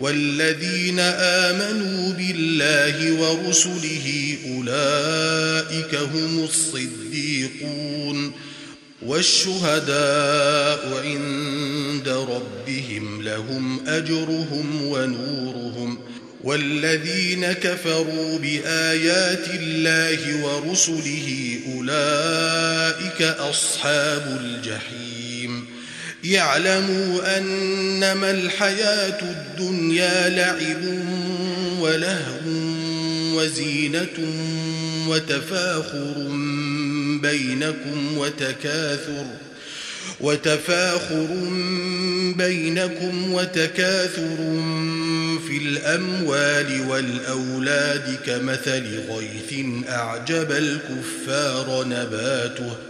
والذين آمنوا بالله ورسله أولئك هم الصديقون والشهداء عند ربهم لهم أجرهم ونورهم والذين كفروا بآيات الله ورسله أولئك أصحاب الجحيم يعلموا أنما الحياة الدنيا لعب ولهو وزينة وتفاخر بينكم وتكاثر وتفاخر بينكم وتكاثر في الأموال والأولاد كمثل غيث أعجب الكفار نباته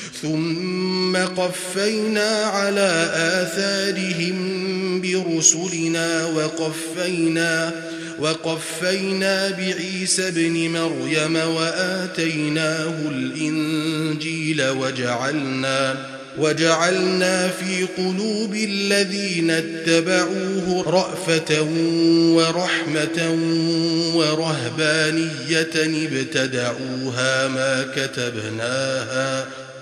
ثم قفينا على آثارهم برسلنا وقفينا وقفينا بعيسى ابن مريم وآتيناه الإنجيل وجعلنا وجعلنا في قلوب الذين اتبعوه رأفة ورحمة ورهبانية ابتدعوها ما كتبناها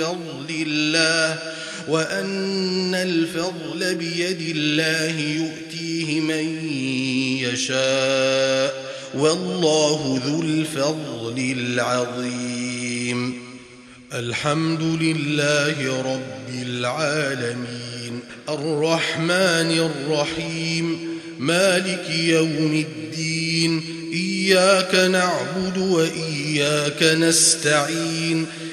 فضل الله وأن الفضل بيد الله يؤتيه من يشاء والله ذو الفضل العظيم. الحمد لله رب العالمين. الرحمن الرحيم. مالك يوم الدين. إياك نعبد وإياك نستعين.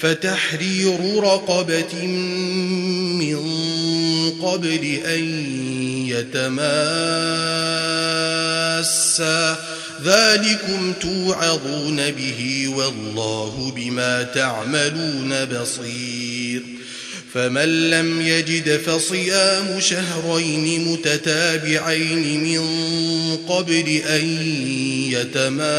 فتحرير رقبة من قبل أن يتماسا. ذلكم توعظون به والله بما تعملون بصير. فمن لم يجد فصيام شهرين متتابعين من قبل أن يتماسا.